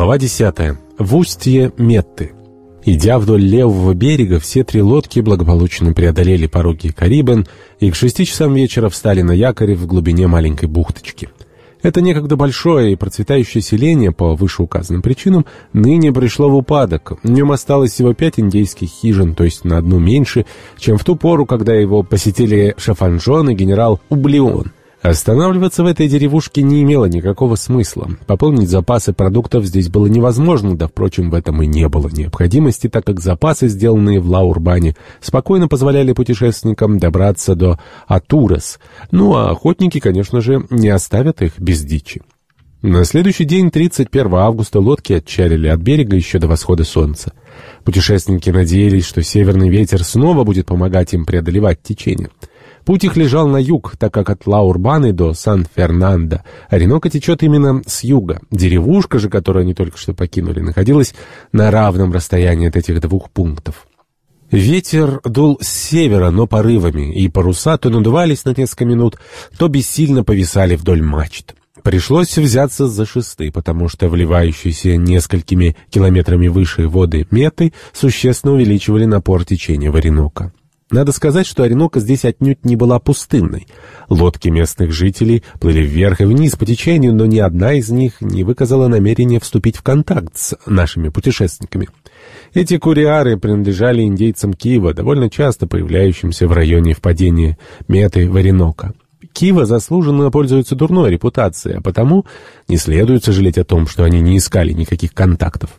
Глава 10. В устье Метты. Идя вдоль левого берега, все три лодки благополучно преодолели пороги Карибен и к шести часам вечера встали на якоре в глубине маленькой бухточки. Это некогда большое и процветающее селение, по вышеуказанным причинам, ныне пришло в упадок. В нем осталось всего пять индейских хижин, то есть на одну меньше, чем в ту пору, когда его посетили Шафанжон и генерал Ублион. Останавливаться в этой деревушке не имело никакого смысла. Пополнить запасы продуктов здесь было невозможно, да, впрочем, в этом и не было необходимости, так как запасы, сделанные в Лаурбане, спокойно позволяли путешественникам добраться до Атурес. Ну, а охотники, конечно же, не оставят их без дичи. На следующий день, 31 августа, лодки отчалили от берега еще до восхода солнца. Путешественники надеялись, что северный ветер снова будет помогать им преодолевать течение. Путь их лежал на юг, так как от Лаурбаны до Сан-Фернандо Оренока течет именно с юга. Деревушка же, которую они только что покинули, находилась на равном расстоянии от этих двух пунктов. Ветер дул с севера, но порывами, и паруса то надувались на несколько минут, то бессильно повисали вдоль мачт. Пришлось взяться за шесты, потому что вливающиеся несколькими километрами выше воды меты существенно увеличивали напор течения в Оренока. Надо сказать, что Оренока здесь отнюдь не была пустынной. Лодки местных жителей плыли вверх и вниз по течению, но ни одна из них не выказала намерения вступить в контакт с нашими путешественниками. Эти куриары принадлежали индейцам Киева, довольно часто появляющимся в районе впадения Меты в Оренока. Кива заслуженно пользуется дурной репутацией, а потому не следует сожалеть о том, что они не искали никаких контактов.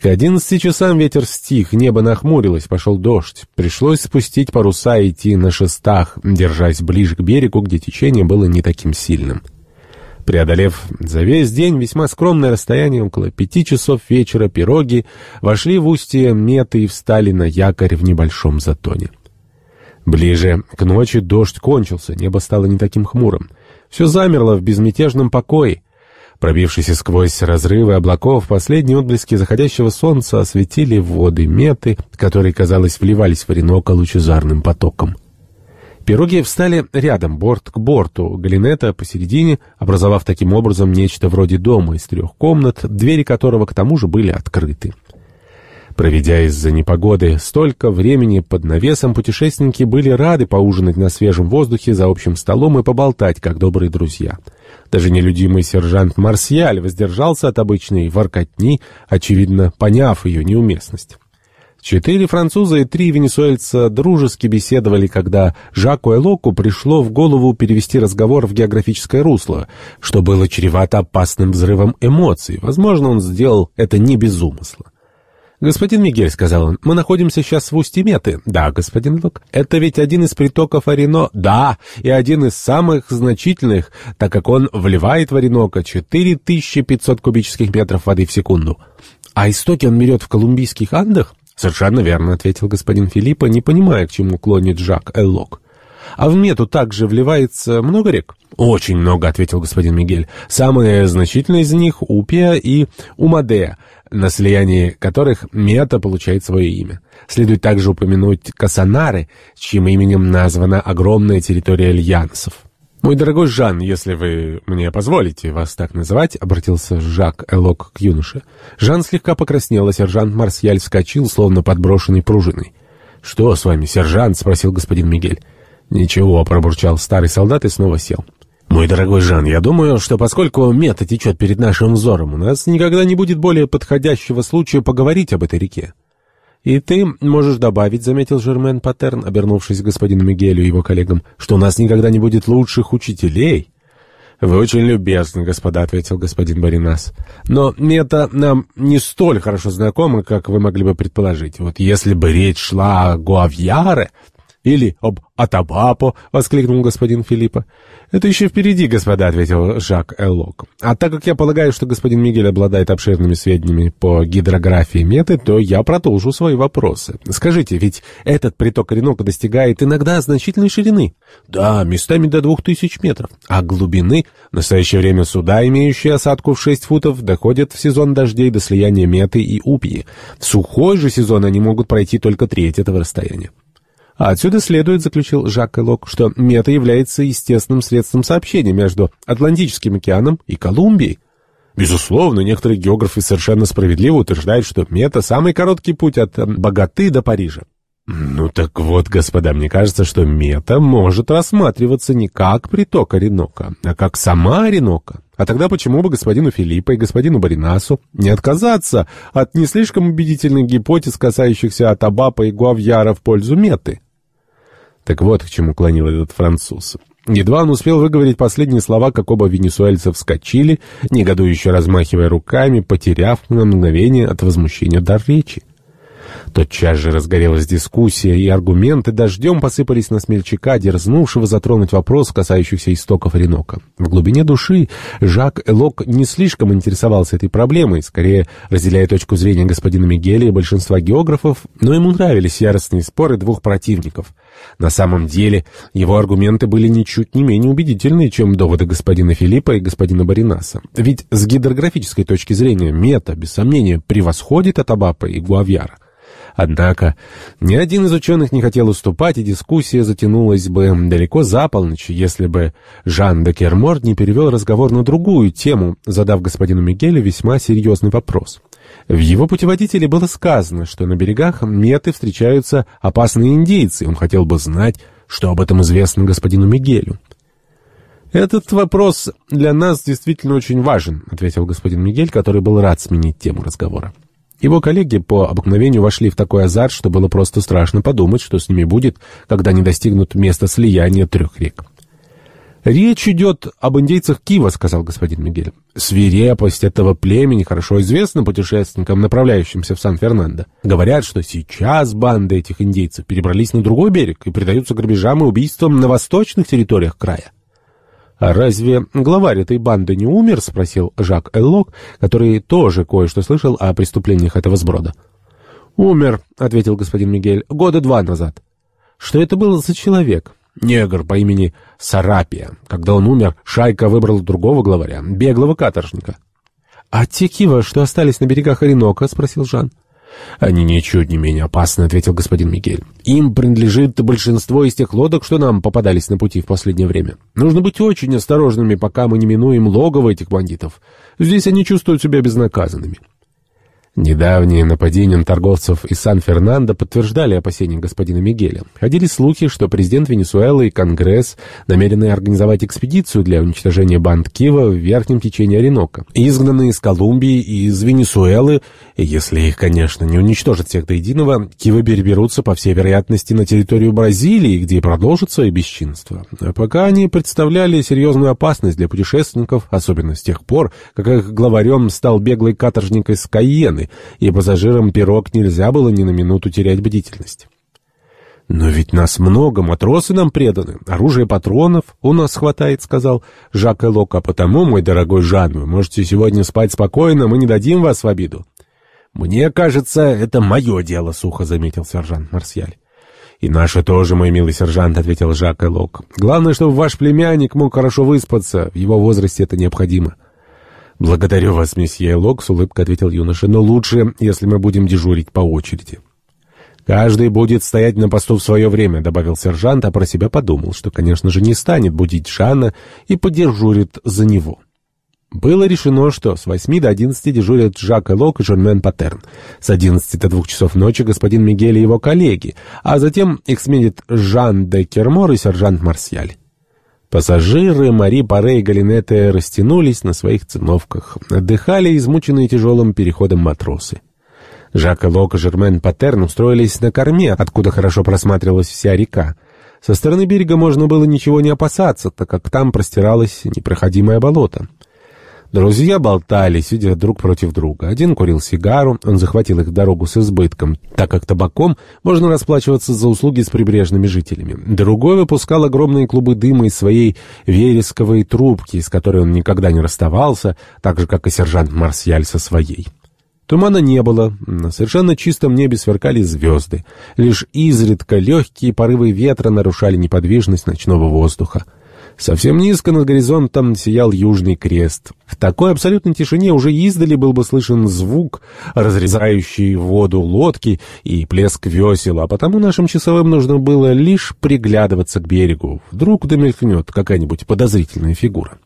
К одиннадцати часам ветер стих, небо нахмурилось, пошел дождь. Пришлось спустить паруса и идти на шестах, держась ближе к берегу, где течение было не таким сильным. Преодолев за весь день весьма скромное расстояние, около пяти часов вечера, пироги вошли в устье Меты и встали на якорь в небольшом затоне. Ближе к ночи дождь кончился, небо стало не таким хмурым. Все замерло в безмятежном покое. Пробившись сквозь разрывы облаков, последние отблески заходящего солнца осветили воды меты, которые, казалось, вливались в Оренока лучезарным потоком. Пироги встали рядом, борт к борту, Галинета посередине, образовав таким образом нечто вроде дома из трех комнат, двери которого к тому же были открыты. Проведя из-за непогоды столько времени под навесом, путешественники были рады поужинать на свежем воздухе за общим столом и поболтать, как добрые друзья. Даже нелюдимый сержант Марсиаль воздержался от обычной воркотни, очевидно, поняв ее неуместность. Четыре француза и три венесуэльца дружески беседовали, когда Жаку Элоку пришло в голову перевести разговор в географическое русло, что было чревато опасным взрывом эмоций. Возможно, он сделал это не без умысла. «Господин Мигель», — сказал он, — «мы находимся сейчас в устье Меты». «Да, господин Лук». «Это ведь один из притоков Орино?» «Да, и один из самых значительных, так как он вливает в Оренока 4500 кубических метров воды в секунду». «А истоки он берет в колумбийских Андах?» «Совершенно верно», — ответил господин Филиппа, не понимая, к чему клонит Жак Эллок. «А в Мету также вливается много рек?» «Очень много», — ответил господин Мигель. «Самые значительные из них — Упия и Умадея на слиянии которых мета получает свое имя. Следует также упомянуть Касанары, чьим именем названа огромная территория альянсов. «Мой дорогой Жан, если вы мне позволите вас так называть», — обратился Жак Элок к юноше. Жан слегка покраснел, а сержант Марсиаль вскочил, словно подброшенный пружиной. «Что с вами, сержант?» — спросил господин Мигель. «Ничего», — пробурчал старый солдат и снова сел. «Мой дорогой Жан, я думаю, что поскольку мета течет перед нашим взором, у нас никогда не будет более подходящего случая поговорить об этой реке». «И ты можешь добавить», — заметил Жермен Паттерн, обернувшись к господину Мигелю и его коллегам, «что у нас никогда не будет лучших учителей». «Вы очень любезны, господа», — ответил господин Баринас. «Но мета нам не столь хорошо знакома, как вы могли бы предположить. Вот если бы речь шла о Гуавьяре или об Атабапо!» — воскликнул господин Филиппа. «Это еще впереди, господа», — ответил Жак Эллок. «А так как я полагаю, что господин Мигель обладает обширными сведениями по гидрографии меты, то я продолжу свои вопросы. Скажите, ведь этот приток Оренока достигает иногда значительной ширины?» «Да, местами до двух тысяч метров. А глубины? В настоящее время суда, имеющие осадку в шесть футов, доходят в сезон дождей до слияния меты и упьи. В сухой же сезон они могут пройти только треть этого расстояния». А отсюда следует, заключил Жак Элок, что мета является естественным средством сообщения между Атлантическим океаном и Колумбией. Безусловно, некоторые географы совершенно справедливо утверждают, что Мета — самый короткий путь от Богаты до Парижа. Ну так вот, господа, мне кажется, что Мета может рассматриваться не как приток Оренока, а как сама Оренока. А тогда почему бы господину Филиппа и господину Баринасу не отказаться от не слишком убедительных гипотез, касающихся Атабапа и Гуавьяра в пользу Меты? Так вот к чему клонил этот француз. Едва он успел выговорить последние слова, как оба венесуэльца вскочили, негодующе размахивая руками, потеряв на мгновение от возмущения дар речи. Тотчас же разгорелась дискуссия, и аргументы дождем посыпались на смельчака, дерзнувшего затронуть вопрос, касающийся истоков Оренока. В глубине души Жак Элок не слишком интересовался этой проблемой, скорее разделяя точку зрения господина Мигеля и большинства географов, но ему нравились яростные споры двух противников. На самом деле его аргументы были ничуть не менее убедительны, чем доводы господина Филиппа и господина Баринаса. Ведь с гидрографической точки зрения мета, без сомнения, превосходит Атабапа и Гуавьяра. Однако ни один из ученых не хотел уступать, и дискуссия затянулась бы далеко за полночь, если бы Жан де Кермор не перевел разговор на другую тему, задав господину Мигелю весьма серьезный вопрос. В его путеводителе было сказано, что на берегах Меты встречаются опасные индейцы, он хотел бы знать, что об этом известно господину Мигелю. «Этот вопрос для нас действительно очень важен», — ответил господин Мигель, который был рад сменить тему разговора. Его коллеги по обыкновению вошли в такой азарт, что было просто страшно подумать, что с ними будет, когда они достигнут места слияния трех рек. «Речь идет об индейцах Кива», — сказал господин Мигель. «Свирепость этого племени хорошо известна путешественникам, направляющимся в Сан-Фернандо. Говорят, что сейчас банды этих индейцев перебрались на другой берег и предаются грабежам и убийствам на восточных территориях края. «А разве главарь этой банды не умер?» — спросил Жак Эллок, который тоже кое-что слышал о преступлениях этого сброда. «Умер», — ответил господин Мигель, — «года два назад». «Что это был за человек?» «Негр по имени Сарапия. Когда он умер, шайка выбрала другого главаря, беглого каторжника». «А те кива, что остались на берегах Оренока?» — спросил Жан. «Они ничуть не менее опасны», — ответил господин Мигель. «Им принадлежит большинство из тех лодок, что нам попадались на пути в последнее время. Нужно быть очень осторожными, пока мы не минуем логово этих бандитов. Здесь они чувствуют себя безнаказанными». Недавние нападения на торговцев из Сан-Фернандо подтверждали опасения господина Мигеля. Ходили слухи, что президент Венесуэлы и Конгресс намерены организовать экспедицию для уничтожения банд Кива в верхнем течении Оренока. Изгнанные из Колумбии и из Венесуэлы, если их, конечно, не уничтожат всех до единого, Кивы переберутся, по всей вероятности, на территорию Бразилии, где продолжат свои бесчинства. А пока они представляли серьезную опасность для путешественников, особенно с тех пор, как их главарем стал беглый каторжник из Кайены, и пассажирам пирог нельзя было ни на минуту терять бдительность. «Но ведь нас много, матросы нам преданы, оружие патронов у нас хватает», — сказал Жак Элок, «а потому, мой дорогой Жан, вы можете сегодня спать спокойно, мы не дадим вас в обиду». «Мне кажется, это мое дело», — сухо заметил сержант Марсиаль. «И наше тоже, мой милый сержант», — ответил Жак Элок. «Главное, чтобы ваш племянник мог хорошо выспаться, в его возрасте это необходимо». «Благодарю вас, месье Лок», — с улыбкой ответил юноша, «но лучше, если мы будем дежурить по очереди». «Каждый будет стоять на посту в свое время», — добавил сержант, а про себя подумал, что, конечно же, не станет будить Жанна и подежурит за него. Было решено, что с восьми до одиннадцати дежурят Жак Элок и Жермен Патерн. С одиннадцати до двух часов ночи господин Мигель и его коллеги, а затем их сменит Жан де Кермор и сержант Марсиаль. Пассажиры Мари Паре и Галинете растянулись на своих циновках, отдыхали измученные тяжелым переходом матросы. Жак и Лок и Жермен Патерн устроились на корме, откуда хорошо просматривалась вся река. Со стороны берега можно было ничего не опасаться, так как там простиралось непроходимое болото. Друзья болтали, сидя друг против друга. Один курил сигару, он захватил их дорогу с избытком, так как табаком можно расплачиваться за услуги с прибрежными жителями. Другой выпускал огромные клубы дыма из своей вересковой трубки, с которой он никогда не расставался, так же, как и сержант Марсиаль со своей. Тумана не было, на совершенно чистом небе сверкали звезды. Лишь изредка легкие порывы ветра нарушали неподвижность ночного воздуха. Совсем низко над горизонтом сиял Южный Крест. В такой абсолютной тишине уже издали был бы слышен звук, разрезающий воду лодки и плеск весел, а потому нашим часовым нужно было лишь приглядываться к берегу. Вдруг домелькнет какая-нибудь подозрительная фигура.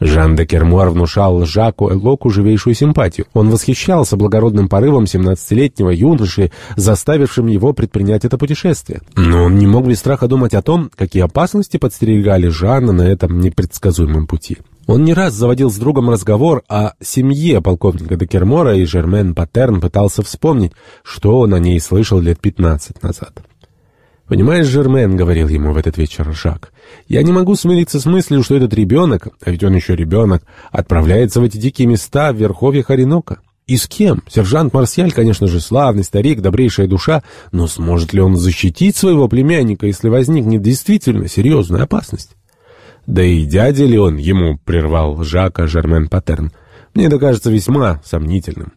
Жан де Кермуар внушал Жаку Элоку живейшую симпатию. Он восхищался благородным порывом 17-летнего юноши, заставившим его предпринять это путешествие. Но он не мог без страха думать о том, какие опасности подстерегали Жана на этом непредсказуемом пути. Он не раз заводил с другом разговор о семье полковника де Кермора, и Жермен Паттерн пытался вспомнить, что он о ней слышал лет 15 назад. «Понимаешь, Жермен, — говорил ему в этот вечер Жак, — я не могу смириться с мыслью, что этот ребенок, а ведь он еще ребенок, отправляется в эти дикие места в верховьях Оренока. И с кем? Сержант Марсиаль, конечно же, славный старик, добрейшая душа, но сможет ли он защитить своего племянника, если возникнет действительно серьезная опасность? Да и дядя ли он ему, прервал Жака Жермен Паттерн, мне это кажется весьма сомнительным.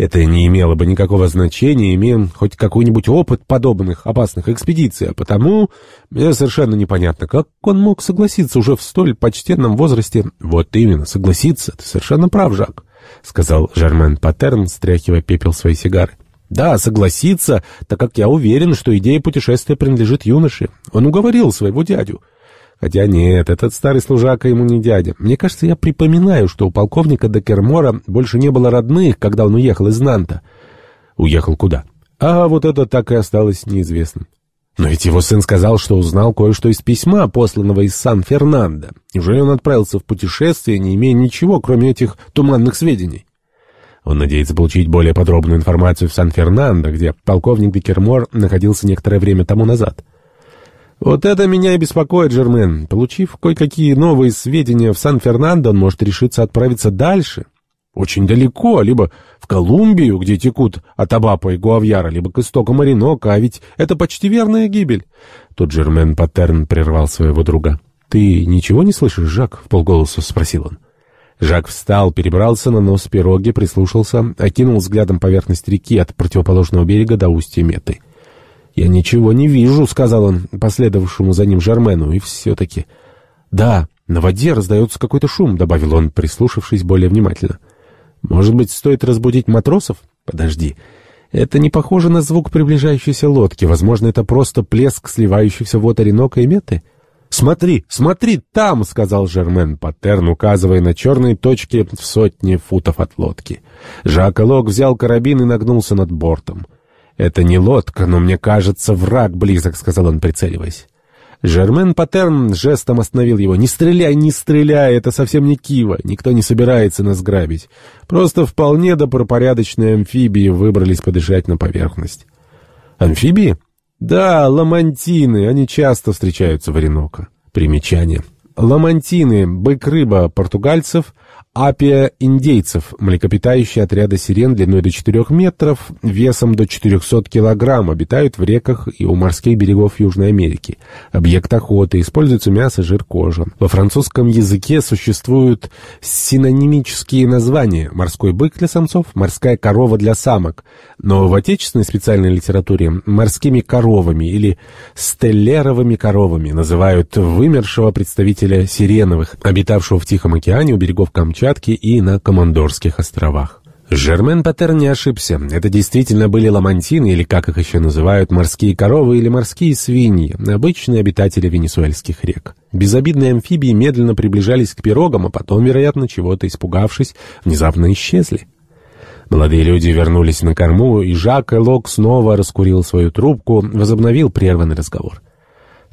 Это не имело бы никакого значения, имея хоть какой-нибудь опыт подобных опасных экспедиций, а потому мне совершенно непонятно, как он мог согласиться уже в столь почтенном возрасте. Вот именно, согласиться, ты совершенно прав, Жак, — сказал Жермен Паттерн, стряхивая пепел своей сигары. Да, согласиться, так как я уверен, что идея путешествия принадлежит юноше. Он уговорил своего дядю. Хотя нет, этот старый служака ему не дядя. Мне кажется, я припоминаю, что у полковника Декермора больше не было родных, когда он уехал из Нанта. Уехал куда? А вот это так и осталось неизвестным. Но ведь его сын сказал, что узнал кое-что из письма, посланного из Сан-Фернандо. Неужели он отправился в путешествие, не имея ничего, кроме этих туманных сведений? Он надеется получить более подробную информацию в Сан-Фернандо, где полковник Декермор находился некоторое время тому назад. Вот это меня и беспокоит, Жермен. Получив кое-какие новые сведения в Сан-Фернандо, он может решиться отправиться дальше. Очень далеко, либо в Колумбию, где текут Атабапа и Гуавьяра, либо к истокам Оренока, а ведь это почти верная гибель. Тут Жермен Паттерн прервал своего друга. «Ты ничего не слышишь, Жак?» — в полголоса спросил он. Жак встал, перебрался на нос пироги, прислушался, окинул взглядом поверхность реки от противоположного берега до устья Меты. «Я ничего не вижу», — сказал он последовавшему за ним Жармену, — «и все-таки...» «Да, на воде раздается какой-то шум», — добавил он, прислушавшись более внимательно. «Может быть, стоит разбудить матросов? Подожди. Это не похоже на звук приближающейся лодки. Возможно, это просто плеск сливающихся вод Оренока и Меты?» «Смотри, смотри, там!» — сказал Жермен Паттерн, указывая на черные точки в сотне футов от лодки. Жак Лок взял карабин и нагнулся над бортом. «Это не лодка, но мне кажется, враг близок», — сказал он, прицеливаясь. Жермен Паттерн жестом остановил его. «Не стреляй, не стреляй, это совсем не Кива, никто не собирается нас грабить. Просто вполне добропорядочные амфибии выбрались подышать на поверхность». «Амфибии?» «Да, ламантины, они часто встречаются в Ореноко». Примечание. Ламантины, бык-рыба португальцев — Апия индейцев, млекопитающие отряда сирен длиной до 4 метров, весом до 400 килограмм, обитают в реках и у морских берегов Южной Америки. Объект охоты, используется мясо, жир, кожа. Во французском языке существуют синонимические названия «морской бык» для самцов, «морская корова» для самок, но в отечественной специальной литературе «морскими коровами» или «стеллеровыми коровами» называют вымершего представителя сиреновых, обитавшего в Тихом океане у берегов Камчатки, Камчатке и на Командорских островах. Жермен Патер не ошибся. Это действительно были ламантины, или как их еще называют, морские коровы или морские свиньи, обычные обитатели венесуэльских рек. Безобидные амфибии медленно приближались к пирогам, а потом, вероятно, чего-то испугавшись, внезапно исчезли. Молодые люди вернулись на корму, и Жак Элок снова раскурил свою трубку, возобновил прерванный разговор.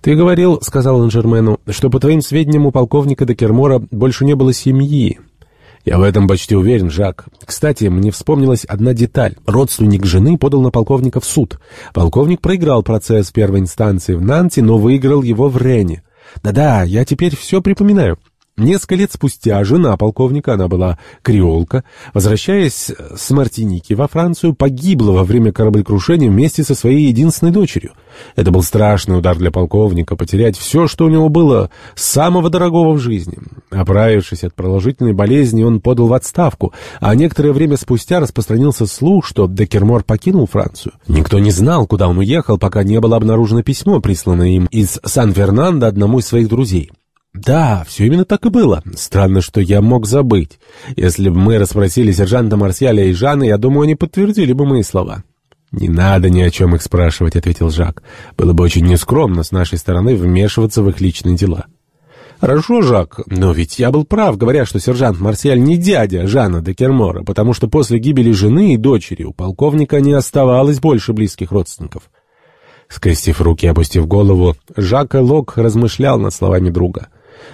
«Ты говорил, — сказал он Жермену, — что, по твоим сведениям, у полковника Декермора больше не было семьи. «Я в этом почти уверен, Жак. Кстати, мне вспомнилась одна деталь. Родственник жены подал на полковника в суд. Полковник проиграл процесс первой инстанции в Нанте, но выиграл его в Рене. Да-да, я теперь все припоминаю. Несколько лет спустя жена полковника, она была креолка, возвращаясь с Мартиники во Францию, погибла во время кораблекрушения вместе со своей единственной дочерью. Это был страшный удар для полковника, потерять все, что у него было, самого дорогого в жизни. Оправившись от продолжительной болезни, он подал в отставку, а некоторое время спустя распространился слух, что Декермор покинул Францию. Никто не знал, куда он уехал, пока не было обнаружено письмо, присланное им из Сан-Фернандо одному из своих друзей. «Да, все именно так и было. Странно, что я мог забыть. Если бы мы расспросили сержанта Марсиаля и Жанны, я думаю, они подтвердили бы мои слова». «Не надо ни о чем их спрашивать», — ответил Жак. «Было бы очень нескромно с нашей стороны вмешиваться в их личные дела». «Хорошо, Жак, но ведь я был прав, говоря, что сержант Марсиаль не дядя Жана де Кермора, потому что после гибели жены и дочери у полковника не оставалось больше близких родственников». Скрестив руки и опустив голову, Жак Лок размышлял над словами друга.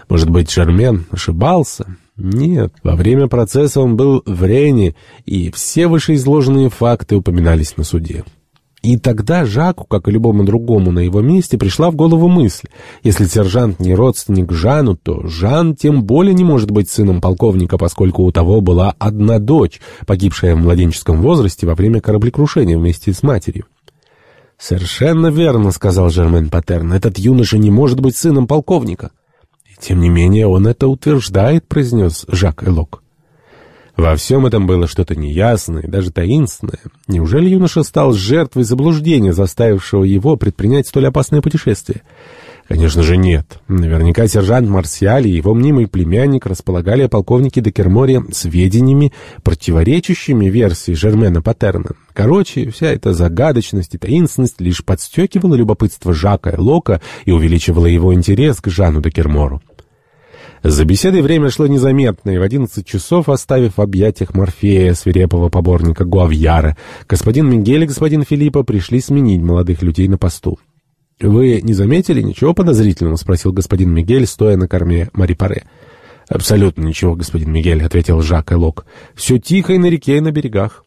«Может быть, Жермен ошибался?» Нет, во время процесса он был в Рене, и все вышеизложенные факты упоминались на суде. И тогда Жаку, как и любому другому на его месте, пришла в голову мысль. Если сержант не родственник Жану, то Жан тем более не может быть сыном полковника, поскольку у того была одна дочь, погибшая в младенческом возрасте во время кораблекрушения вместе с матерью. «Совершенно верно», — сказал Жермен Патерн, — «этот юноша не может быть сыном полковника». «И тем не менее он это утверждает», — произнес Жак Элок. Во всем этом было что-то неясное, даже таинственное. Неужели юноша стал жертвой заблуждения, заставившего его предпринять столь опасное путешествие? Конечно же нет. Наверняка сержант Марсиаль и его мнимый племянник располагали о полковнике Декерморе сведениями, противоречащими версии Жермена Патерна. Короче, вся эта загадочность и таинственность лишь подстекивала любопытство Жака Лока и увеличивала его интерес к Жану Декермору. За беседой время шло незаметно, и в одиннадцать часов, оставив в объятиях Морфея, свирепого поборника Гуавьяра, господин Мигель и господин Филиппа пришли сменить молодых людей на посту. «Вы не заметили ничего подозрительного?» — спросил господин Мигель, стоя на корме Марипаре. «Абсолютно ничего, господин Мигель», — ответил Жак Элок. «Все тихо и на реке, и на берегах».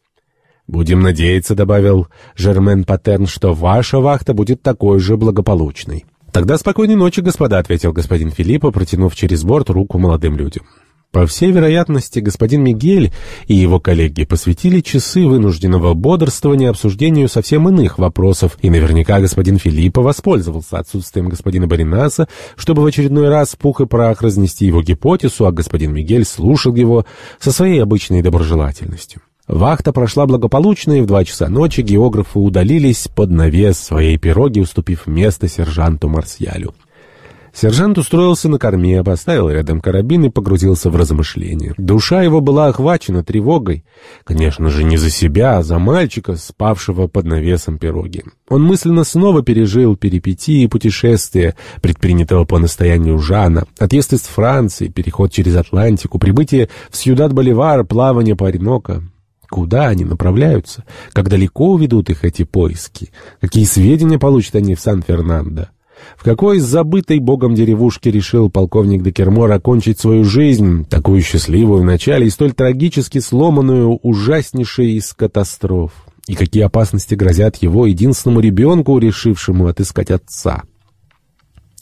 «Будем надеяться», — добавил Жермен Патерн, — «что ваша вахта будет такой же благополучной». «Тогда спокойной ночи, господа», — ответил господин Филиппо, протянув через борт руку молодым людям. По всей вероятности, господин Мигель и его коллеги посвятили часы вынужденного бодрствования обсуждению совсем иных вопросов, и наверняка господин Филиппо воспользовался отсутствием господина Баринаса, чтобы в очередной раз пух и прах разнести его гипотезу, а господин Мигель слушал его со своей обычной доброжелательностью. Вахта прошла благополучно, и в два часа ночи географы удалились под навес своей пироги, уступив место сержанту Марсьялю. Сержант устроился на корме, поставил рядом карабин и погрузился в размышления. Душа его была охвачена тревогой. Конечно же, не за себя, а за мальчика, спавшего под навесом пироги. Он мысленно снова пережил перипетии путешествия, предпринятого по настоянию Жана, отъезд из Франции, переход через Атлантику, прибытие в Сьюдад-Боливар, плавание по Ореноко. Куда они направляются? Как далеко уведут их эти поиски? Какие сведения получат они в Сан-Фернандо? В какой забытой богом деревушке решил полковник Декермор окончить свою жизнь, такую счастливую в начале и столь трагически сломанную, ужаснейшей из катастроф? И какие опасности грозят его единственному ребенку, решившему отыскать отца?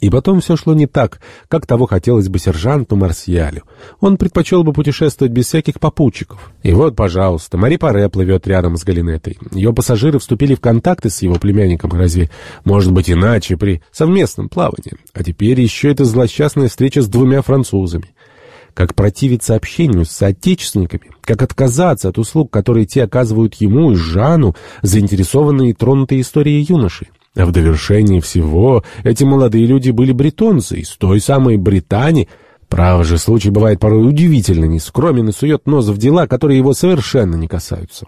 И потом все шло не так, как того хотелось бы сержанту Марсиалю. Он предпочел бы путешествовать без всяких попутчиков. И вот, пожалуйста, Мари Паре плывет рядом с Галинетой. Ее пассажиры вступили в контакты с его племянником. Разве может быть иначе при совместном плавании? А теперь еще эта злосчастная встреча с двумя французами. Как противиться общению с соотечественниками, как отказаться от услуг, которые те оказывают ему и Жану, заинтересованные и тронутые историей юноши. А в довершении всего эти молодые люди были бретонцы из той самой Британии. Право же, случай бывает порой удивительно нескромен и сует нос в дела, которые его совершенно не касаются.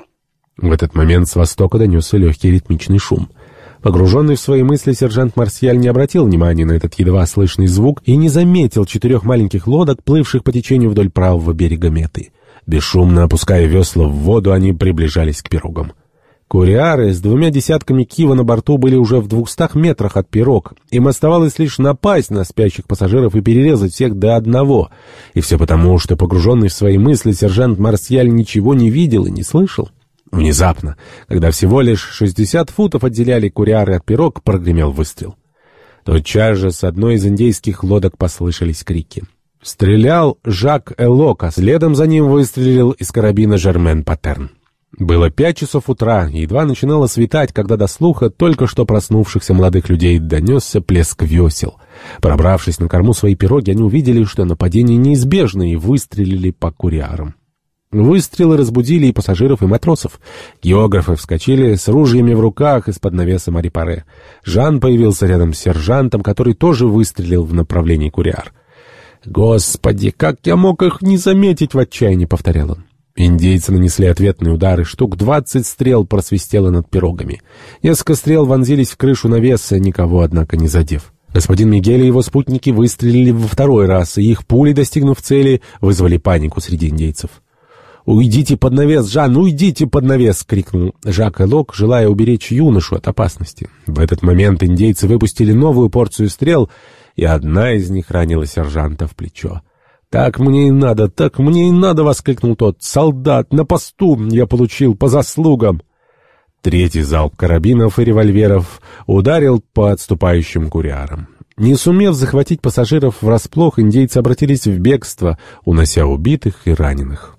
В этот момент с востока донесся легкий ритмичный шум. Погруженный в свои мысли, сержант Марсиаль не обратил внимания на этот едва слышный звук и не заметил четырех маленьких лодок, плывших по течению вдоль правого берега Меты. Бесшумно опуская весла в воду, они приближались к пирогам. Куриары с двумя десятками кива на борту были уже в двухстах метрах от пирог. Им оставалось лишь напасть на спящих пассажиров и перерезать всех до одного. И все потому, что погруженный в свои мысли сержант Марсиаль ничего не видел и не слышал. Внезапно, когда всего лишь шестьдесят футов отделяли куриары от пирог, прогремел выстрел. Тотчас же с одной из индейских лодок послышались крики. Стрелял Жак Элока, следом за ним выстрелил из карабина Жермен Патерн. Было пять часов утра, едва начинало светать, когда до слуха только что проснувшихся молодых людей донесся плеск весел. Пробравшись на корму своей пироги, они увидели, что нападение неизбежно, и выстрелили по куриарам. Выстрелы разбудили и пассажиров, и матросов. Географы вскочили с ружьями в руках из-под навеса Марипаре. Жан появился рядом с сержантом, который тоже выстрелил в направлении куриар. «Господи, как я мог их не заметить!» — в отчаянии повторял он. Индейцы нанесли ответные удары, штук двадцать стрел просвистело над пирогами. Несколько стрел вонзились в крышу навеса, никого, однако, не задев. Господин Мигель и его спутники выстрелили во второй раз, и их пули, достигнув цели, вызвали панику среди индейцев. «Уйдите под навес, Жан, уйдите под навес!» — крикнул Жак Элок, желая уберечь юношу от опасности. В этот момент индейцы выпустили новую порцию стрел, и одна из них ранила сержанта в плечо. «Так мне и надо, так мне и надо!» — воскликнул тот. «Солдат, на посту! Я получил по заслугам!» Третий залп карабинов и револьверов ударил по отступающим курярам. Не сумев захватить пассажиров врасплох, индейцы обратились в бегство, унося убитых и раненых.